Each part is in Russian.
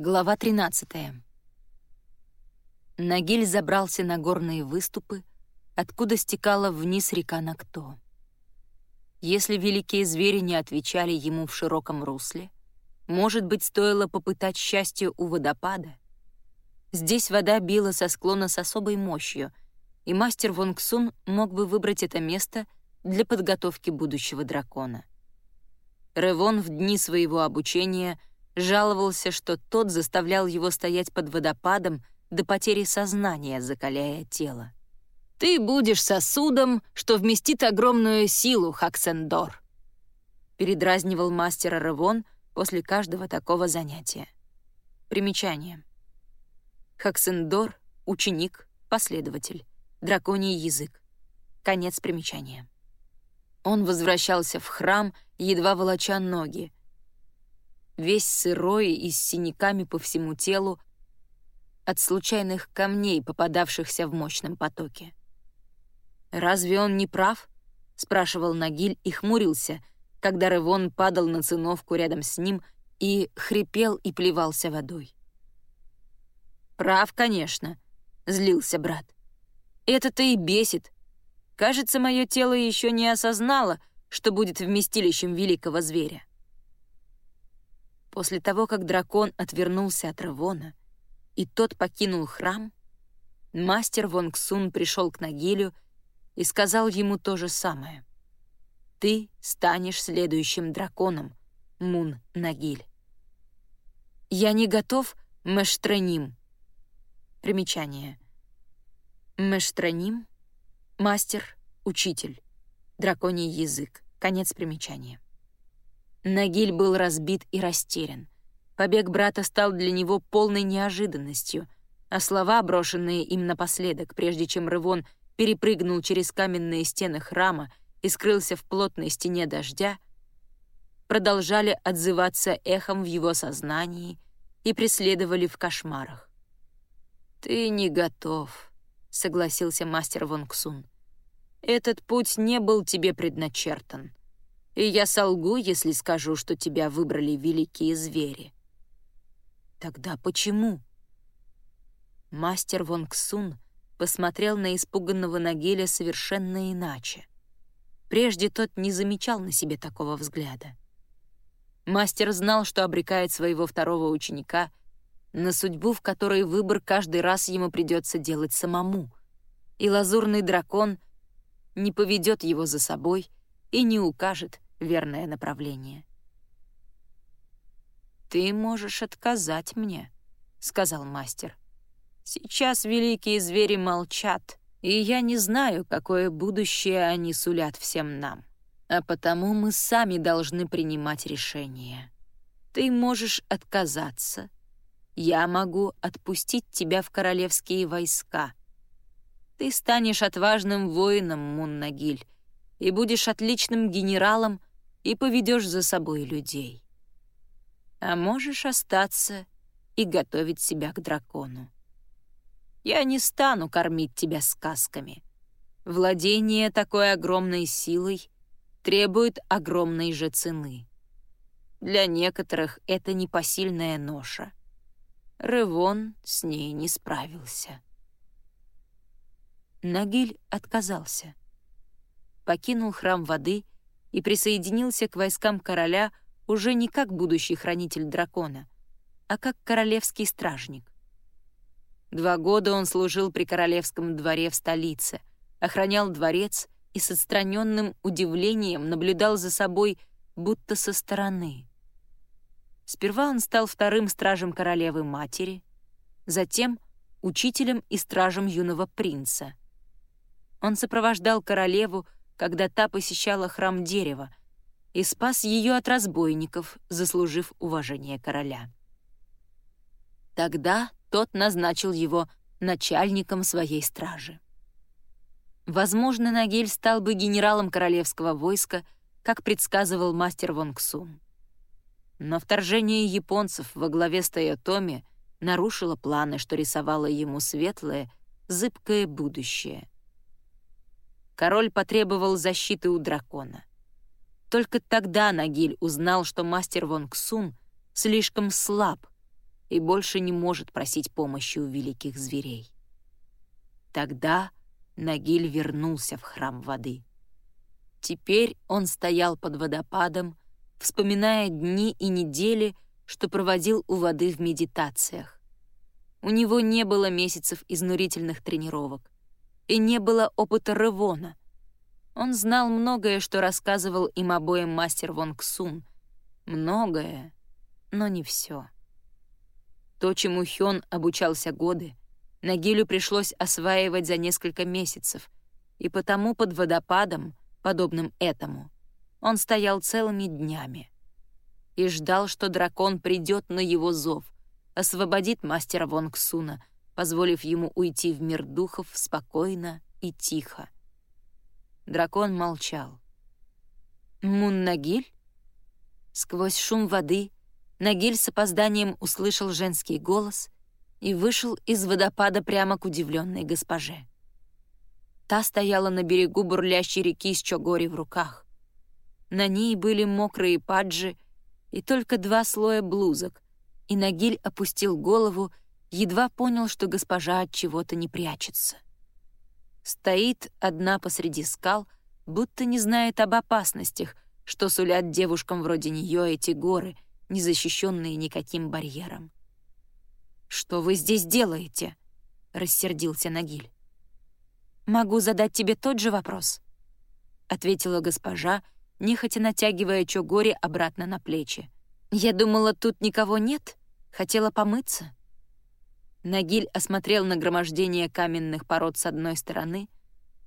Глава 13. Нагиль забрался на горные выступы, откуда стекала вниз река Накто. Если великие звери не отвечали ему в широком русле, может быть, стоило попытать счастье у водопада. Здесь вода била со склона с особой мощью, и мастер Вонгсун мог бы выбрать это место для подготовки будущего дракона. Ревон в дни своего обучения — жаловался, что тот заставлял его стоять под водопадом до потери сознания, закаляя тело. «Ты будешь сосудом, что вместит огромную силу, Хаксендор», передразнивал мастера Ревон после каждого такого занятия. Примечание. Хаксендор — ученик, последователь, драконий язык. Конец примечания. Он возвращался в храм, едва волоча ноги, весь сырой и с синяками по всему телу от случайных камней, попадавшихся в мощном потоке. «Разве он не прав?» — спрашивал Нагиль и хмурился, когда Ревон падал на циновку рядом с ним и хрипел и плевался водой. «Прав, конечно», — злился брат. «Это-то и бесит. Кажется, мое тело еще не осознало, что будет вместилищем великого зверя. После того, как дракон отвернулся от Равона, и тот покинул храм, мастер Вонгсун пришел к Нагилю и сказал ему то же самое. «Ты станешь следующим драконом, Мун Нагиль». «Я не готов, Мэштраним». Примечание. Мэштраним — мастер, учитель, драконий язык. Конец примечания. Нагиль был разбит и растерян. Побег брата стал для него полной неожиданностью, а слова, брошенные им напоследок, прежде чем Рывон перепрыгнул через каменные стены храма и скрылся в плотной стене дождя, продолжали отзываться эхом в его сознании и преследовали в кошмарах. «Ты не готов», — согласился мастер Вонгсун. «Этот путь не был тебе предначертан и я солгу, если скажу, что тебя выбрали великие звери». «Тогда почему?» Мастер Вонгсун посмотрел на испуганного Нагеля совершенно иначе. Прежде тот не замечал на себе такого взгляда. Мастер знал, что обрекает своего второго ученика на судьбу, в которой выбор каждый раз ему придется делать самому, и лазурный дракон не поведет его за собой и не укажет, верное направление. «Ты можешь отказать мне», — сказал мастер. «Сейчас великие звери молчат, и я не знаю, какое будущее они сулят всем нам. А потому мы сами должны принимать решение. Ты можешь отказаться. Я могу отпустить тебя в королевские войска. Ты станешь отважным воином, Муннагиль, и будешь отличным генералом и поведешь за собой людей. А можешь остаться и готовить себя к дракону. Я не стану кормить тебя сказками. Владение такой огромной силой требует огромной же цены. Для некоторых это непосильная ноша. Ревон с ней не справился. Нагиль отказался. Покинул храм воды — и присоединился к войскам короля уже не как будущий хранитель дракона, а как королевский стражник. Два года он служил при королевском дворе в столице, охранял дворец и с отстраненным удивлением наблюдал за собой будто со стороны. Сперва он стал вторым стражем королевы-матери, затем — учителем и стражем юного принца. Он сопровождал королеву когда та посещала храм дерева, и спас ее от разбойников, заслужив уважение короля. Тогда тот назначил его начальником своей стражи. Возможно, Нагель стал бы генералом королевского войска, как предсказывал мастер Вонгсун. Но вторжение японцев во главе с Тойотоми нарушило планы, что рисовало ему светлое, зыбкое будущее — король потребовал защиты у дракона. Только тогда Нагиль узнал, что мастер Вонг Сун слишком слаб, и больше не может просить помощи у великих зверей. Тогда Нагиль вернулся в храм воды. Теперь он стоял под водопадом, вспоминая дни и недели, что проводил у воды в медитациях. У него не было месяцев изнурительных тренировок и не было опыта Ревона. Он знал многое, что рассказывал им обоим мастер Вон Ксун. Многое, но не все. То, чему Хён обучался годы, Нагилю пришлось осваивать за несколько месяцев, и потому под водопадом, подобным этому, он стоял целыми днями и ждал, что дракон придет на его зов, освободит мастера Вонгсуна, позволив ему уйти в мир духов спокойно и тихо. Дракон молчал. «Мун-Нагиль?» Сквозь шум воды Нагиль с опозданием услышал женский голос и вышел из водопада прямо к удивленной госпоже. Та стояла на берегу бурлящей реки с чогори в руках. На ней были мокрые паджи и только два слоя блузок, и Нагиль опустил голову, едва понял, что госпожа от чего-то не прячется. Стоит одна посреди скал, будто не знает об опасностях, что сулят девушкам вроде нее эти горы — не защищенные никаким барьером. «Что вы здесь делаете?» — рассердился Нагиль. «Могу задать тебе тот же вопрос», — ответила госпожа, нехотя натягивая Чогори обратно на плечи. «Я думала, тут никого нет, хотела помыться». Нагиль осмотрел нагромождение каменных пород с одной стороны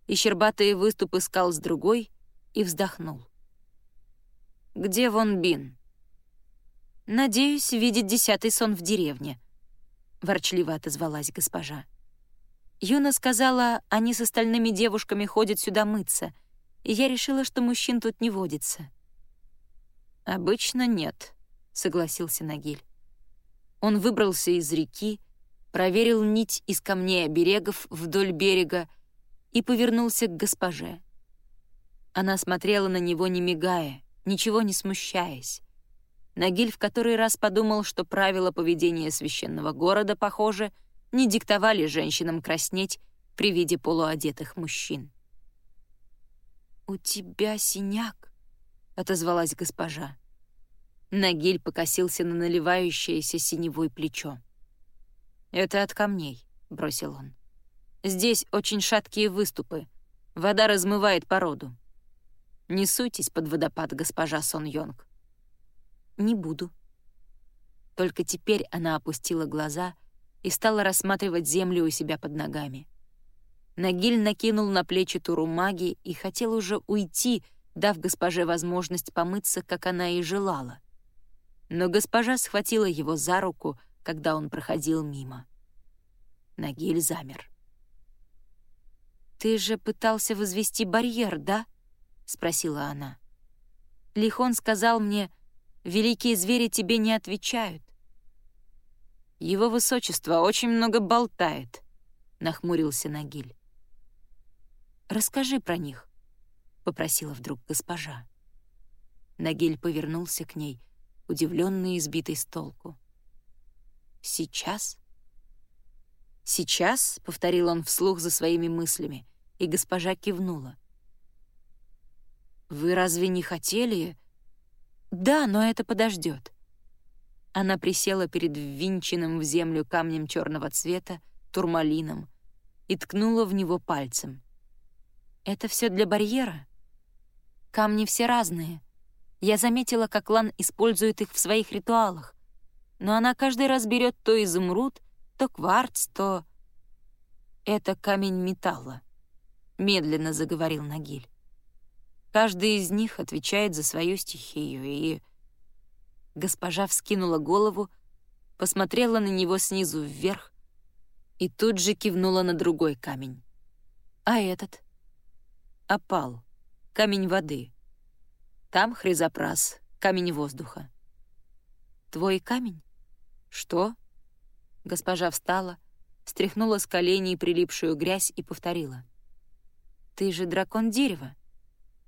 и щербатые выступы скал с другой и вздохнул. «Где Вон Бин?» «Надеюсь, видеть десятый сон в деревне», — ворчливо отозвалась госпожа. Юна сказала, они с остальными девушками ходят сюда мыться, и я решила, что мужчин тут не водится. «Обычно нет», — согласился Нагиль. Он выбрался из реки, проверил нить из камней оберегов вдоль берега и повернулся к госпоже. Она смотрела на него, не мигая, ничего не смущаясь. Нагиль в который раз подумал, что правила поведения священного города, похоже, не диктовали женщинам краснеть при виде полуодетых мужчин. «У тебя синяк», — отозвалась госпожа. Нагиль покосился на наливающееся синевой плечо. «Это от камней», — бросил он. «Здесь очень шаткие выступы. Вода размывает породу. Не суйтесь под водопад, госпожа Сон Йонг. «Не буду». Только теперь она опустила глаза и стала рассматривать землю у себя под ногами. Нагиль накинул на плечи туру маги и хотел уже уйти, дав госпоже возможность помыться, как она и желала. Но госпожа схватила его за руку, когда он проходил мимо. Нагиль замер. «Ты же пытался возвести барьер, да?» — спросила она. Лихон сказал мне, Великие звери тебе не отвечают». «Его высочество очень много болтает», — нахмурился Нагиль. «Расскажи про них», — попросила вдруг госпожа. Нагиль повернулся к ней, удивленный и сбитый с толку. «Сейчас?» «Сейчас?» — повторил он вслух за своими мыслями, и госпожа кивнула. «Вы разве не хотели?» «Да, но это подождет. Она присела перед ввинченным в землю камнем черного цвета, турмалином, и ткнула в него пальцем. «Это все для барьера? Камни все разные. Я заметила, как Лан использует их в своих ритуалах, но она каждый раз берет то изумруд, то кварц, то... Это камень металла», — медленно заговорил Нагиль. Каждый из них отвечает за свою стихию, и... Госпожа вскинула голову, посмотрела на него снизу вверх и тут же кивнула на другой камень. А этот? Опал, камень воды. Там хризопрас, камень воздуха. Твой камень? Что? Госпожа встала, стряхнула с коленей прилипшую грязь и повторила. Ты же дракон дерева.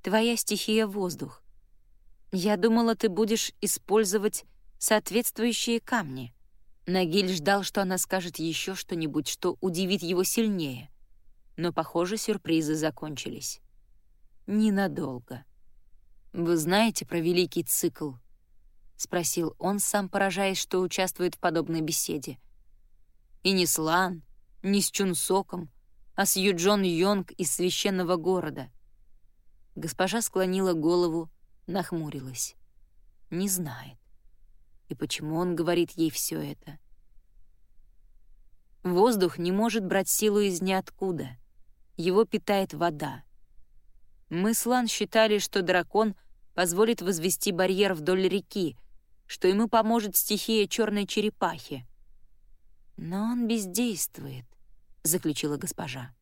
Твоя стихия — воздух. Я думала, ты будешь использовать соответствующие камни. Нагиль ждал, что она скажет еще что-нибудь, что удивит его сильнее. Но, похоже, сюрпризы закончились. Ненадолго. «Вы знаете про великий цикл?» — спросил он, сам поражаясь, что участвует в подобной беседе. И не с Лан, не с Чунсоком, а с Юджон Йонг из священного города. Госпожа склонила голову, нахмурилась. Не знает. И почему он говорит ей все это? Воздух не может брать силу из ниоткуда. Его питает вода. Мы с Лан считали, что дракон позволит возвести барьер вдоль реки, что ему поможет стихия черной черепахи. Но он бездействует, заключила госпожа.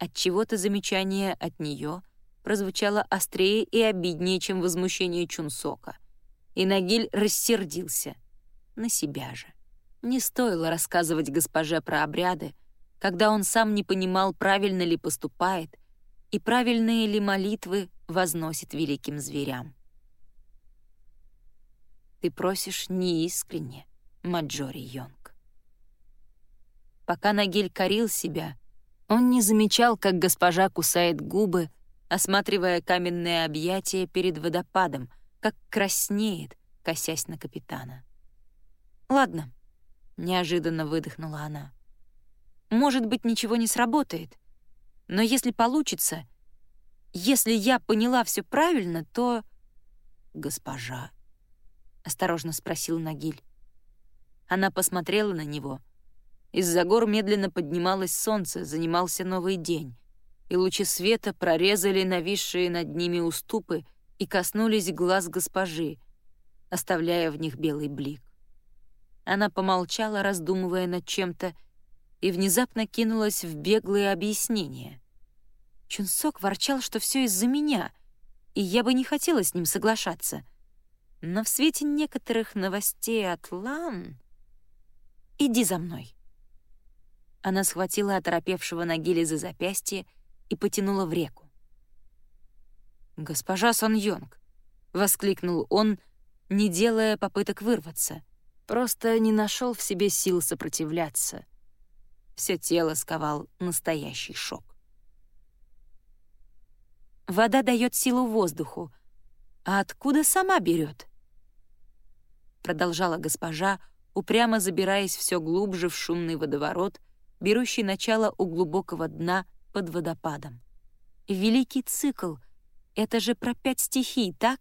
От чего-то замечание от нее прозвучало острее и обиднее, чем возмущение Чунсока. И Нагиль рассердился. На себя же. Не стоило рассказывать госпоже про обряды, когда он сам не понимал, правильно ли поступает и правильные ли молитвы возносит великим зверям. Ты просишь неискренне, Маджори Йонг. Пока Нагиль корил себя, он не замечал, как госпожа кусает губы, осматривая каменное объятие перед водопадом, как краснеет, косясь на капитана. «Ладно», — неожиданно выдохнула она. «Может быть, ничего не сработает, но если получится, если я поняла все правильно, то...» «Госпожа», — осторожно спросил Нагиль. Она посмотрела на него — из-за гор медленно поднималось солнце, занимался новый день, и лучи света прорезали нависшие над ними уступы и коснулись глаз госпожи, оставляя в них белый блик. Она помолчала, раздумывая над чем-то, и внезапно кинулась в беглые объяснения. Чунсок ворчал, что все из-за меня, и я бы не хотела с ним соглашаться. Но в свете некоторых новостей от Лан... «Иди за мной», она схватила оторопевшего Нагили за запястье и потянула в реку. «Госпожа Сон Йонг!» — воскликнул он, не делая попыток вырваться. Просто не нашел в себе сил сопротивляться. Все тело сковал настоящий шок. Вода дает силу воздуху. А откуда сама берет? Продолжала госпожа, упрямо забираясь все глубже в шумный водоворот, берущий начало у глубокого дна под водопадом. Великий цикл — это же про пять стихий, так?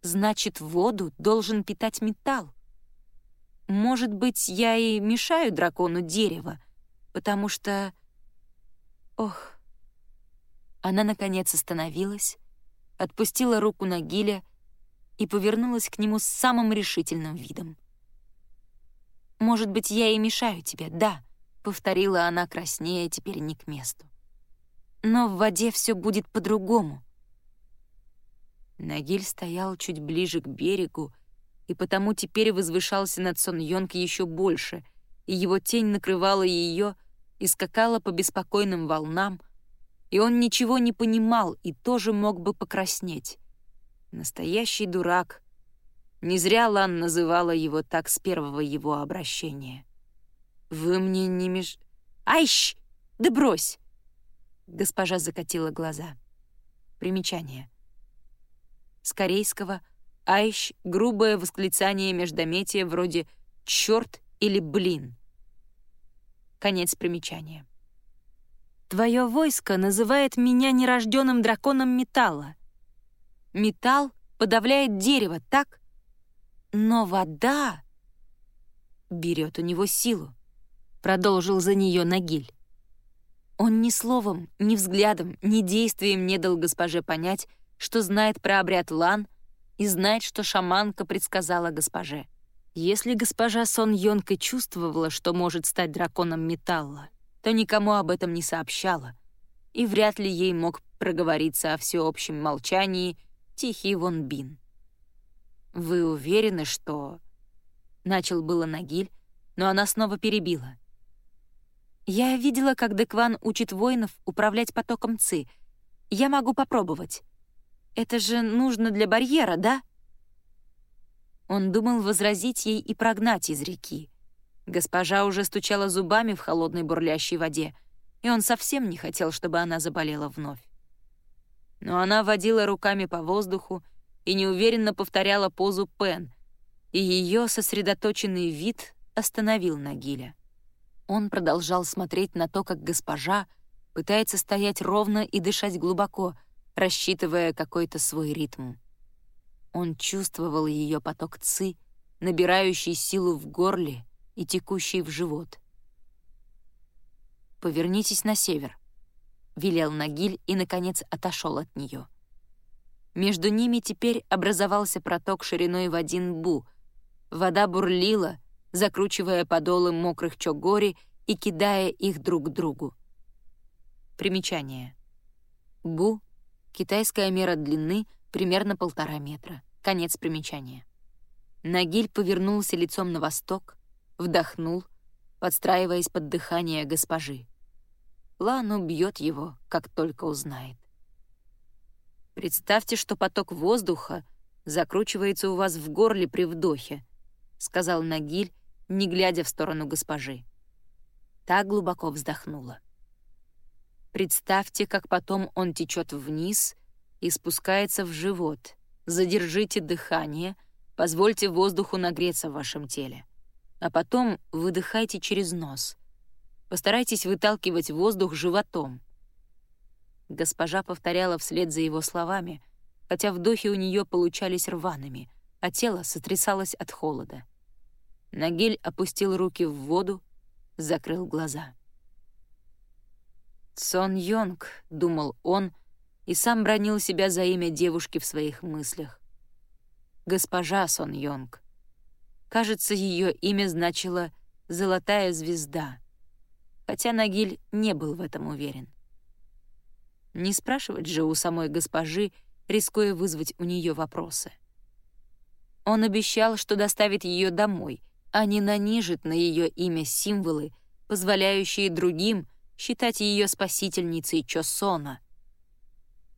Значит, воду должен питать металл. Может быть, я и мешаю дракону дерево, потому что... Ох... Она, наконец, остановилась, отпустила руку Нагиля и повернулась к нему с самым решительным видом. «Может быть, я и мешаю тебе, да, повторила она краснее, теперь не к месту. Но в воде все будет по-другому. Нагиль стоял чуть ближе к берегу, и потому теперь возвышался над Сон Йонг еще больше, и его тень накрывала ее и скакала по беспокойным волнам, и он ничего не понимал и тоже мог бы покраснеть. Настоящий дурак. Не зря Лан называла его так с первого его обращения. «Вы мне не меш...» «Айщ! Да брось!» Госпожа закатила глаза. Примечание. С корейского «айщ» — грубое восклицание междометия вроде «чёрт» или «блин». Конец примечания. «Твое войско называет меня нерожденным драконом металла. Металл подавляет дерево, так? Но вода берет у него силу продолжил за нее Нагиль. Он ни словом, ни взглядом, ни действием не дал госпоже понять, что знает про обряд Лан и знает, что шаманка предсказала госпоже. Если госпожа Сон Йонка чувствовала, что может стать драконом металла, то никому об этом не сообщала, и вряд ли ей мог проговориться о всеобщем молчании Тихий Вон Бин. «Вы уверены, что...» Начал было Нагиль, но она снова перебила — я видела, как Декван учит воинов управлять потоком ЦИ. Я могу попробовать. Это же нужно для барьера, да? Он думал возразить ей и прогнать из реки. Госпожа уже стучала зубами в холодной бурлящей воде, и он совсем не хотел, чтобы она заболела вновь. Но она водила руками по воздуху и неуверенно повторяла позу Пен, и ее сосредоточенный вид остановил Нагиля. Он продолжал смотреть на то, как госпожа пытается стоять ровно и дышать глубоко, рассчитывая какой-то свой ритм. Он чувствовал ее поток ци, набирающий силу в горле и текущий в живот. «Повернитесь на север», — велел Нагиль и, наконец, отошел от нее. Между ними теперь образовался проток шириной в один бу. Вода бурлила, закручивая подолы мокрых чогори и кидая их друг к другу. Примечание. Бу — китайская мера длины примерно полтора метра. Конец примечания. Нагиль повернулся лицом на восток, вдохнул, подстраиваясь под дыхание госпожи. Лан убьет его, как только узнает. «Представьте, что поток воздуха закручивается у вас в горле при вдохе», — сказал Нагиль, не глядя в сторону госпожи. Та глубоко вздохнула. Представьте, как потом он течет вниз и спускается в живот. Задержите дыхание, позвольте воздуху нагреться в вашем теле. А потом выдыхайте через нос. Постарайтесь выталкивать воздух животом. Госпожа повторяла вслед за его словами, хотя вдохи у нее получались рваными, а тело сотрясалось от холода. Нагиль опустил руки в воду, закрыл глаза. «Сон Йонг», — думал он, и сам бронил себя за имя девушки в своих мыслях. «Госпожа Сон Йонг». Кажется, ее имя значило «золотая звезда», хотя Нагиль не был в этом уверен. Не спрашивать же у самой госпожи, рискуя вызвать у нее вопросы. Он обещал, что доставит ее домой, а не нанижит на ее имя символы, позволяющие другим считать ее спасительницей Чосона.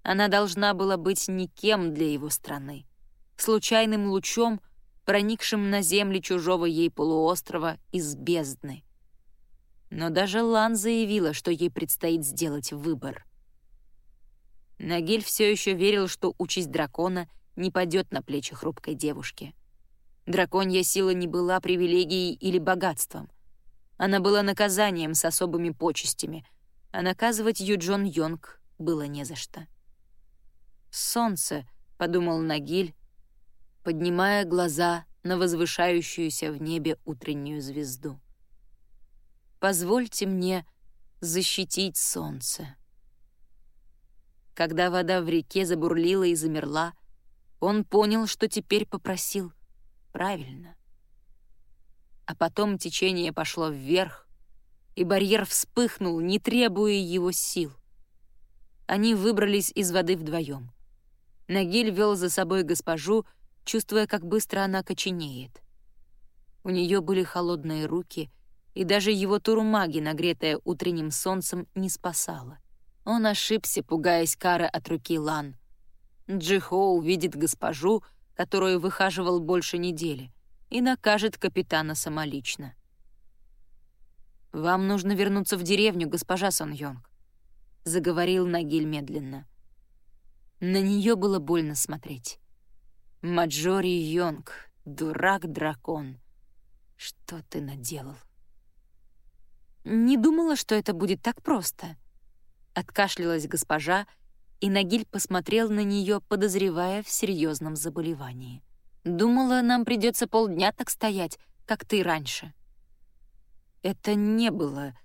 Она должна была быть никем для его страны, случайным лучом, проникшим на земли чужого ей полуострова из бездны. Но даже Лан заявила, что ей предстоит сделать выбор. Нагиль все еще верил, что участь дракона не падет на плечи хрупкой девушки. Драконья сила не была привилегией или богатством. Она была наказанием с особыми почестями, а наказывать Юджон Йонг было не за что. «Солнце», — подумал Нагиль, поднимая глаза на возвышающуюся в небе утреннюю звезду. «Позвольте мне защитить солнце». Когда вода в реке забурлила и замерла, он понял, что теперь попросил правильно. А потом течение пошло вверх, и барьер вспыхнул, не требуя его сил. Они выбрались из воды вдвоем. Нагиль вел за собой госпожу, чувствуя, как быстро она коченеет. У нее были холодные руки, и даже его турумаги, нагретая утренним солнцем, не спасала. Он ошибся, пугаясь кары от руки Лан. Джихо увидит госпожу, которую выхаживал больше недели, и накажет капитана самолично. «Вам нужно вернуться в деревню, госпожа Сон Йонг», — заговорил Нагиль медленно. На нее было больно смотреть. «Маджори Йонг, дурак-дракон, что ты наделал?» «Не думала, что это будет так просто», Откашлялась госпожа, и Нагиль посмотрел на нее, подозревая в серьезном заболевании. «Думала, нам придется полдня так стоять, как ты раньше». «Это не было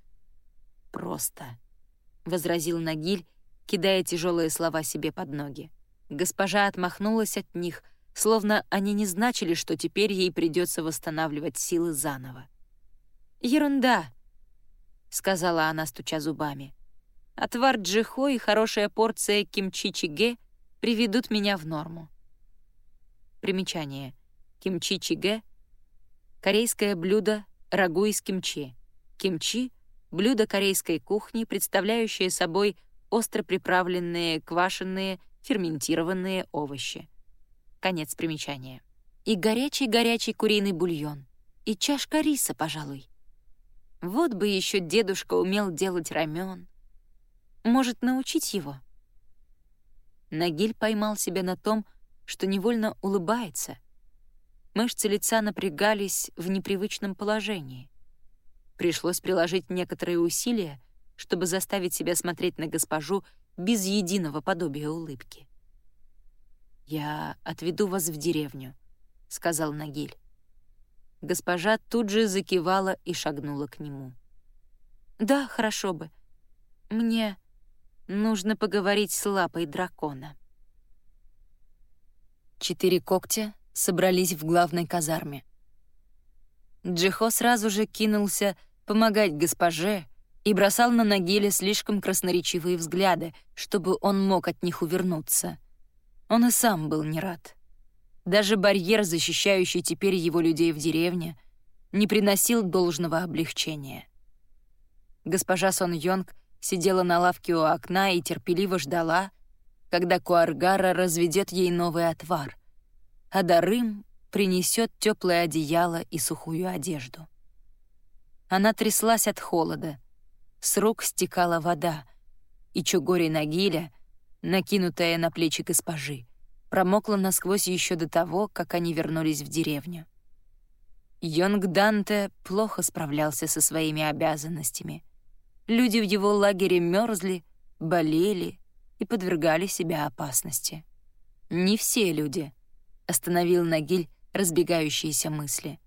просто», — возразил Нагиль, кидая тяжелые слова себе под ноги. Госпожа отмахнулась от них, словно они не значили, что теперь ей придется восстанавливать силы заново. «Ерунда», — сказала она, стуча зубами. Отвар джихо и хорошая порция кимчи-чиге приведут меня в норму. Примечание. Кимчи-чиге — корейское блюдо рагу из кимчи. Кимчи — блюдо корейской кухни, представляющее собой остро приправленные, квашеные, ферментированные овощи. Конец примечания. и горячий-горячий куриный бульон, и чашка риса, пожалуй. Вот бы еще дедушка умел делать рамен. Может, научить его? Нагиль поймал себя на том, что невольно улыбается. Мышцы лица напрягались в непривычном положении. Пришлось приложить некоторые усилия, чтобы заставить себя смотреть на госпожу без единого подобия улыбки. «Я отведу вас в деревню», — сказал Нагиль. Госпожа тут же закивала и шагнула к нему. «Да, хорошо бы. Мне нужно поговорить с лапой дракона». Четыре когтя собрались в главной казарме. Джихо сразу же кинулся помогать госпоже и бросал на Нагиле слишком красноречивые взгляды, чтобы он мог от них увернуться. Он и сам был не рад. Даже барьер, защищающий теперь его людей в деревне, не приносил должного облегчения. Госпожа Сон Йонг сидела на лавке у окна и терпеливо ждала, когда Куаргара разведет ей новый отвар, а Дарым принесет теплое одеяло и сухую одежду. Она тряслась от холода, с рук стекала вода, и Чугори Нагиля, накинутая на плечи госпожи, промокла насквозь еще до того, как они вернулись в деревню. Йонг Данте плохо справлялся со своими обязанностями. Люди в его лагере мерзли, болели и подвергали себя опасности. «Не все люди», — остановил Нагиль разбегающиеся мысли.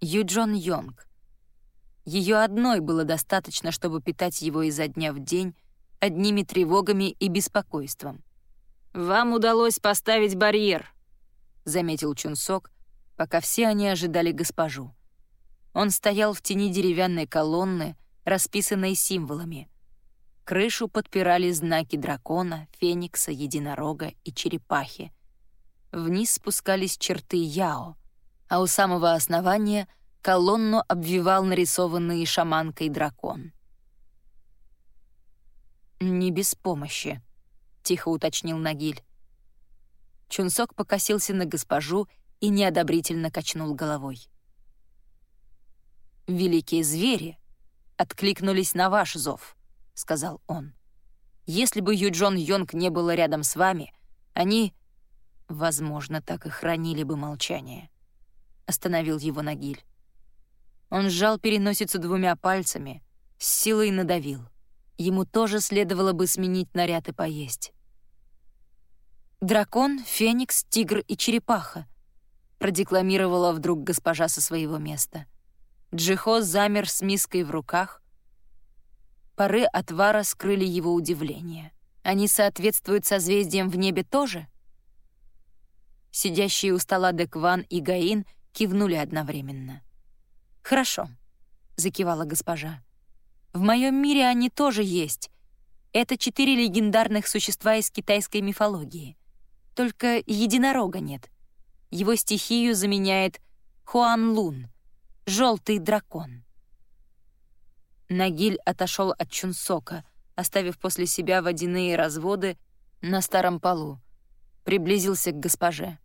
Юджон Йонг. Ее одной было достаточно, чтобы питать его изо дня в день одними тревогами и беспокойством. «Вам удалось поставить барьер», — заметил Чунсок, пока все они ожидали госпожу. Он стоял в тени деревянной колонны, расписанной символами. Крышу подпирали знаки дракона, феникса, единорога и черепахи. Вниз спускались черты Яо, а у самого основания колонну обвивал нарисованный шаманкой дракон. «Не без помощи», тихо уточнил Нагиль. Чунсок покосился на госпожу и неодобрительно качнул головой. «Великие звери откликнулись на ваш зов», — сказал он. «Если бы Юджон Йонг не было рядом с вами, они, возможно, так и хранили бы молчание», — остановил его Нагиль. Он сжал переносицу двумя пальцами, с силой надавил. Ему тоже следовало бы сменить наряд и поесть. «Дракон, феникс, тигр и черепаха», — продекламировала вдруг госпожа со своего места. Джихо замер с миской в руках. Пары отвара скрыли его удивление. Они соответствуют созвездиям в небе тоже? Сидящие у стола Декван и Гаин кивнули одновременно. «Хорошо», — закивала госпожа. В моем мире они тоже есть. Это четыре легендарных существа из китайской мифологии. Только единорога нет. Его стихию заменяет Хуан Лун, желтый дракон. Нагиль отошел от Чунсока, оставив после себя водяные разводы на старом полу. Приблизился к госпоже.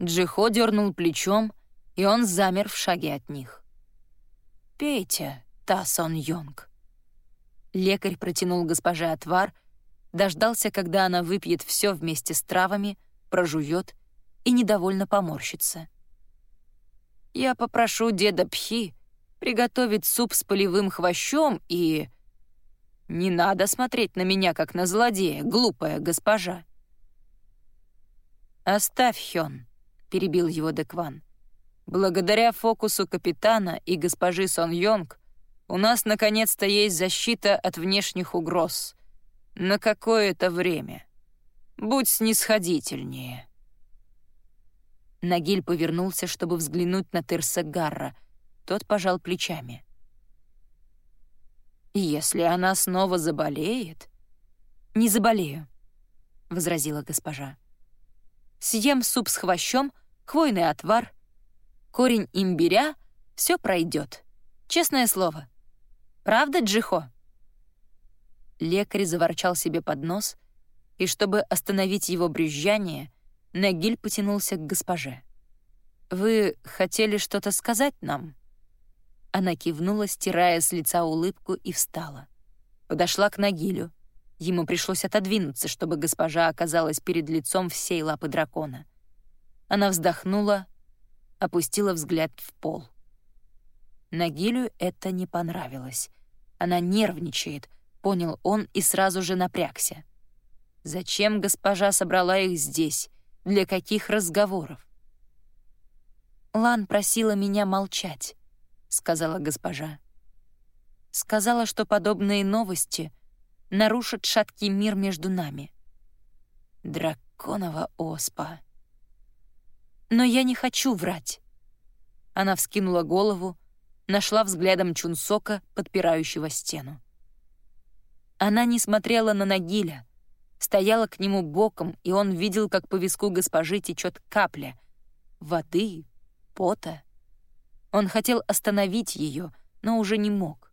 Джихо дернул плечом, и он замер в шаге от них. «Пейте», Та Сон Йонг. Лекарь протянул госпоже отвар, дождался, когда она выпьет все вместе с травами, прожует и недовольно поморщится. «Я попрошу деда Пхи приготовить суп с полевым хвощом и...» «Не надо смотреть на меня, как на злодея, глупая госпожа!» «Оставь, Хён», — перебил его Декван. «Благодаря фокусу капитана и госпожи Сон Йонг у нас наконец-то есть защита от внешних угроз. На какое-то время. Будь снисходительнее». Нагиль повернулся, чтобы взглянуть на Тырса Гарра. Тот пожал плечами. «Если она снова заболеет...» «Не заболею», — возразила госпожа. «Съем суп с хвощом, хвойный отвар, корень имбиря, все пройдет. Честное слово. Правда, Джихо?» Лекарь заворчал себе под нос, и чтобы остановить его брюзжание, Нагиль потянулся к госпоже. «Вы хотели что-то сказать нам?» Она кивнула, стирая с лица улыбку, и встала. Подошла к Нагилю. Ему пришлось отодвинуться, чтобы госпожа оказалась перед лицом всей лапы дракона. Она вздохнула, опустила взгляд в пол. Нагилю это не понравилось. Она нервничает, понял он и сразу же напрягся. Зачем госпожа собрала их здесь? Для каких разговоров? Лан просила меня молчать сказала госпожа. Сказала, что подобные новости нарушат шаткий мир между нами. Драконова оспа. Но я не хочу врать. Она вскинула голову, нашла взглядом Чунсока, подпирающего стену. Она не смотрела на Нагиля, стояла к нему боком, и он видел, как по виску госпожи течет капля воды, пота он хотел остановить ее, но уже не мог.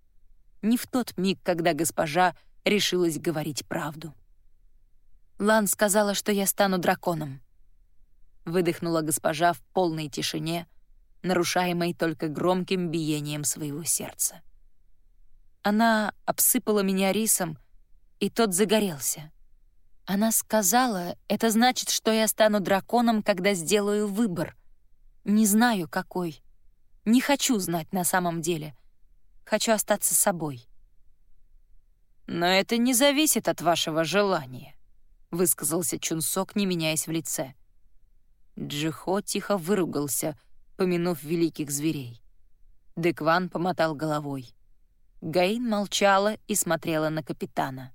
Не в тот миг, когда госпожа решилась говорить правду. «Лан сказала, что я стану драконом», — выдохнула госпожа в полной тишине, нарушаемой только громким биением своего сердца. Она обсыпала меня рисом, и тот загорелся. Она сказала, это значит, что я стану драконом, когда сделаю выбор. Не знаю, какой. Не хочу знать на самом деле. Хочу остаться собой. «Но это не зависит от вашего желания», — высказался Чунсок, не меняясь в лице. Джихо тихо выругался, помянув великих зверей. Декван помотал головой. Гаин молчала и смотрела на капитана.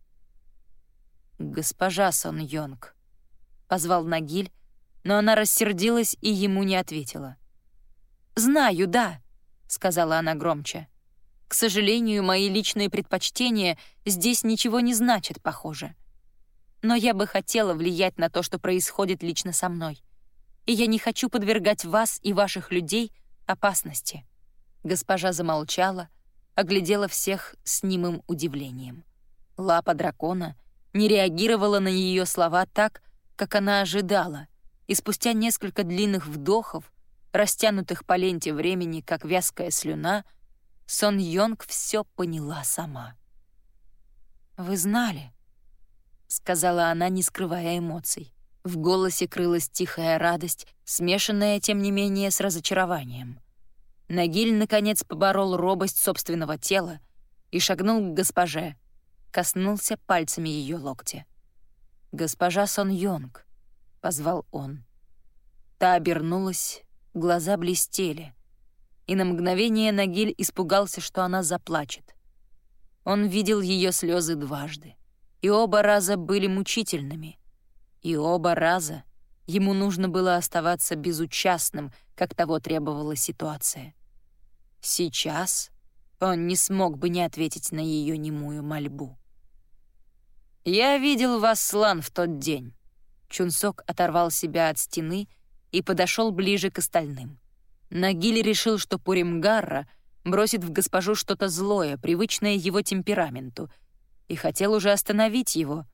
«Госпожа Сон Йонг», — позвал Нагиль, но она рассердилась и ему не ответила. «Знаю, да», — сказала она громче. «К сожалению, мои личные предпочтения здесь ничего не значат, похоже. Но я бы хотела влиять на то, что происходит лично со мной. И я не хочу подвергать вас и ваших людей опасности». Госпожа замолчала, оглядела всех с немым удивлением. Лапа дракона не реагировала на ее слова так, как она ожидала, и спустя несколько длинных вдохов растянутых по ленте времени, как вязкая слюна, Сон Йонг все поняла сама. «Вы знали?» — сказала она, не скрывая эмоций. В голосе крылась тихая радость, смешанная, тем не менее, с разочарованием. Нагиль, наконец, поборол робость собственного тела и шагнул к госпоже, коснулся пальцами ее локтя. «Госпожа Сон Йонг», — позвал он. Та обернулась, глаза блестели. И на мгновение Нагиль испугался, что она заплачет. Он видел ее слезы дважды, и оба раза были мучительными. И оба раза ему нужно было оставаться безучастным, как того требовала ситуация. Сейчас он не смог бы не ответить на ее немую мольбу. «Я видел вас, Слан, в тот день». Чунсок оторвал себя от стены и подошел ближе к остальным. Нагиль решил, что Пуримгарра бросит в госпожу что-то злое, привычное его темпераменту, и хотел уже остановить его,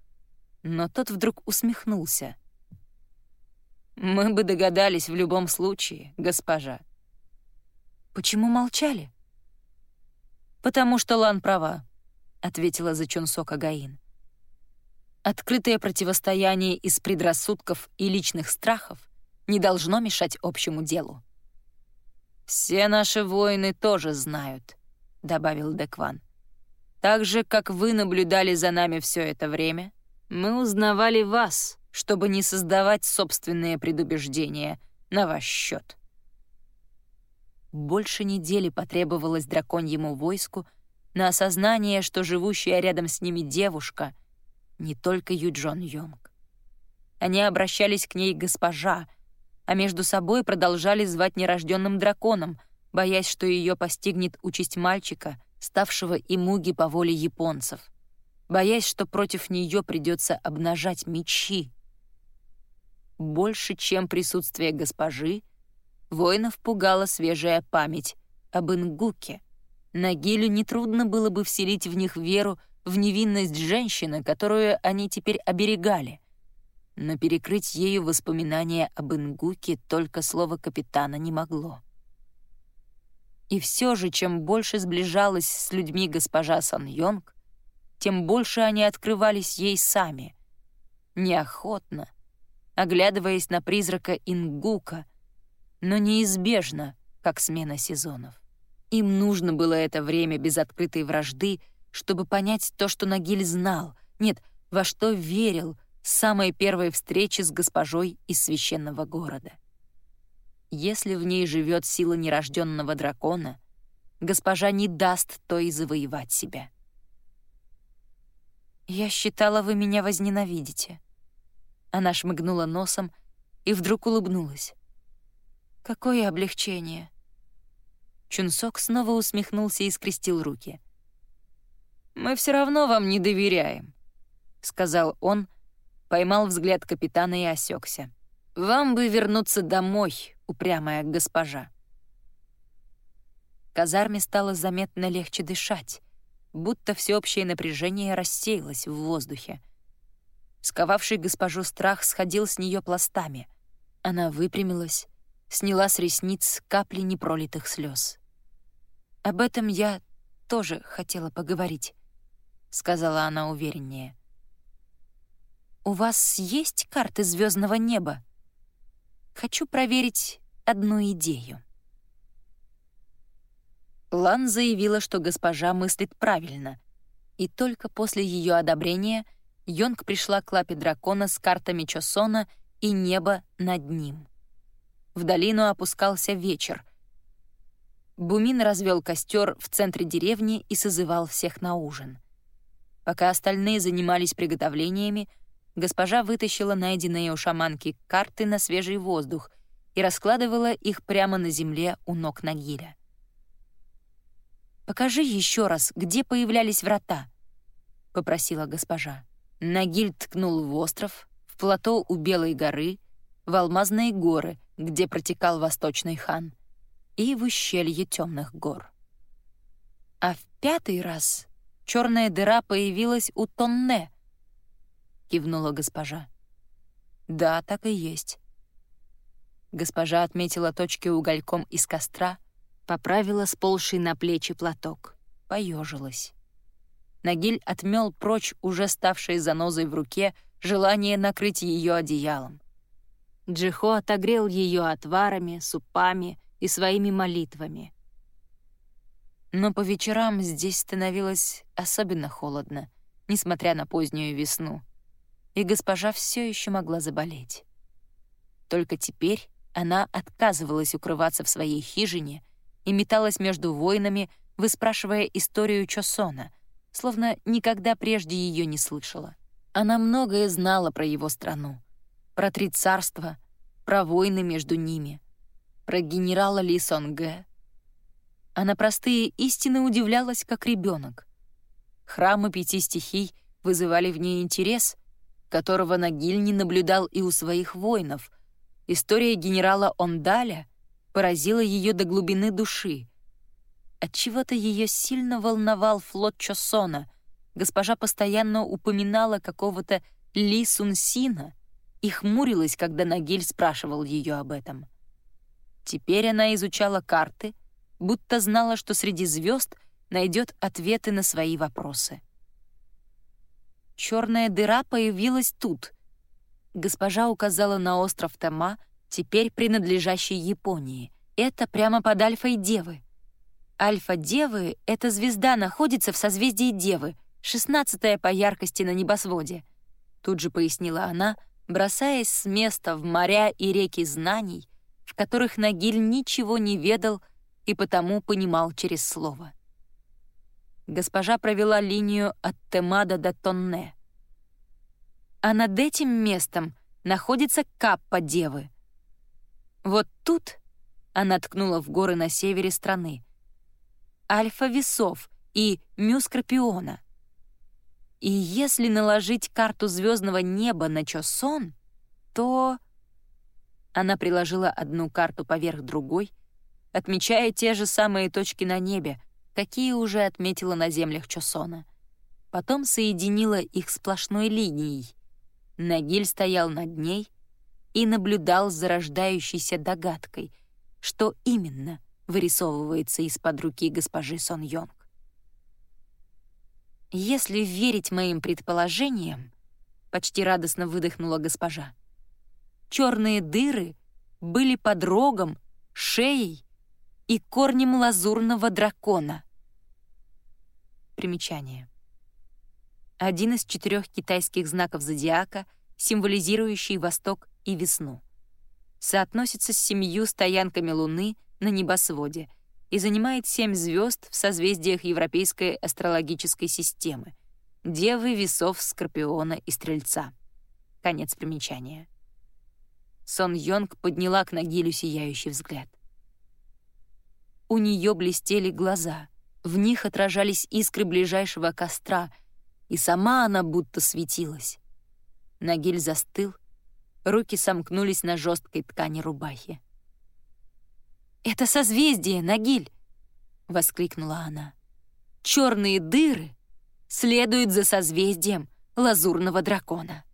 но тот вдруг усмехнулся. «Мы бы догадались в любом случае, госпожа». «Почему молчали?» «Потому что Лан права», — ответила за Чонсок Агаин. Открытое противостояние из предрассудков и личных страхов не должно мешать общему делу. «Все наши воины тоже знают», — добавил Декван. «Так же, как вы наблюдали за нами все это время, мы узнавали вас, чтобы не создавать собственные предубеждения на ваш счет». Больше недели потребовалось драконьему войску на осознание, что живущая рядом с ними девушка — не только Юджон Йонг. Они обращались к ней госпожа — а между собой продолжали звать нерожденным драконом, боясь, что ее постигнет участь мальчика, ставшего имуги по воле японцев, боясь, что против нее придется обнажать мечи. Больше, чем присутствие госпожи, воинов пугала свежая память об Ингуке. Нагилю нетрудно было бы вселить в них веру в невинность женщины, которую они теперь оберегали. но перекрыть ею воспоминания об Ингуке только слово капитана не могло. И все же, чем больше сближалась с людьми госпожа Сан Йонг, тем больше они открывались ей сами, неохотно, оглядываясь на призрака Ингука, но неизбежно, как смена сезонов. Им нужно было это время без открытой вражды, чтобы понять то, что Нагиль знал, нет, во что верил с самой первой встречи с госпожой из священного города. Если в ней живет сила нерожденного дракона, госпожа не даст то и завоевать себя. «Я считала, вы меня возненавидите». Она шмыгнула носом и вдруг улыбнулась. «Какое облегчение!» Чунсок снова усмехнулся и скрестил руки. «Мы все равно вам не доверяем», — сказал он, поймал взгляд капитана и осекся. «Вам бы вернуться домой, упрямая госпожа». Казарме стало заметно легче дышать, будто всеобщее напряжение рассеялось в воздухе. Сковавший госпожу страх сходил с нее пластами. Она выпрямилась, сняла с ресниц капли непролитых слез. «Об этом я тоже хотела поговорить», — сказала она увереннее. «У вас есть карты звездного неба? Хочу проверить одну идею». Лан заявила, что госпожа мыслит правильно, и только после ее одобрения Йонг пришла к лапе дракона с картами Чосона и небо над ним. В долину опускался вечер, Бумин развел костер в центре деревни и созывал всех на ужин. Пока остальные занимались приготовлениями, госпожа вытащила найденные у шаманки карты на свежий воздух и раскладывала их прямо на земле у ног Нагиля. «Покажи еще раз, где появлялись врата», — попросила госпожа. Нагиль ткнул в остров, в плато у Белой горы, в Алмазные горы, где протекал Восточный хан — и в ущелье темных гор. А в пятый раз черная дыра появилась у Тонне, кивнула госпожа. Да, так и есть. Госпожа отметила точки угольком из костра, поправила сползший на плечи платок, поежилась. Нагиль отмел прочь уже ставшей занозой в руке желание накрыть ее одеялом. Джихо отогрел ее отварами, супами и своими молитвами. Но по вечерам здесь становилось особенно холодно, несмотря на позднюю весну, и госпожа все еще могла заболеть. Только теперь она отказывалась укрываться в своей хижине и металась между воинами, выспрашивая историю Чосона, словно никогда прежде ее не слышала. Она многое знала про его страну, про три царства, про войны между ними — про генерала Ли Сонге. А на простые истины удивлялась, как ребенок. Храмы пяти стихий вызывали в ней интерес, которого Нагиль не наблюдал и у своих воинов. История генерала Ондаля поразила ее до глубины души. Отчего-то ее сильно волновал флот Чосона. Госпожа постоянно упоминала какого-то Ли Сунсина и хмурилась, когда Нагиль спрашивал ее об этом. Теперь она изучала карты, будто знала, что среди звезд найдет ответы на свои вопросы. Черная дыра появилась тут. Госпожа указала на остров Тома, теперь принадлежащий Японии. Это прямо под Альфой Девы. Альфа-Девы — эта звезда находится в созвездии Девы, шестнадцатая по яркости на небосводе. Тут же пояснила она, бросаясь с места в моря и реки знаний, в которых Нагиль ничего не ведал и потому понимал через слово. Госпожа провела линию от Темада до Тонне. А над этим местом находится Каппа Девы. Вот тут она ткнула в горы на севере страны. Альфа весов и Мю Скорпиона. И если наложить карту звездного неба на Чосон, то... Она приложила одну карту поверх другой, отмечая те же самые точки на небе, какие уже отметила на землях Чосона. Потом соединила их сплошной линией. Нагиль стоял над ней и наблюдал с зарождающейся догадкой, что именно вырисовывается из-под руки госпожи Сон Йонг. «Если верить моим предположениям», — почти радостно выдохнула госпожа, «черные дыры были под рогом, шеей и корнем лазурного дракона». Примечание. Один из четырех китайских знаков зодиака, символизирующий Восток и весну. Соотносится с семью стоянками Луны на небосводе и занимает семь звезд в созвездиях Европейской астрологической системы — Девы, Весов, Скорпиона и Стрельца. Конец примечания. Сон Йонг подняла к Нагилю сияющий взгляд. У нее блестели глаза, в них отражались искры ближайшего костра, и сама она будто светилась. Нагиль застыл, руки сомкнулись на жесткой ткани рубахи. «Это созвездие, Нагиль!» — воскликнула она. «Черные дыры следуют за созвездием лазурного дракона».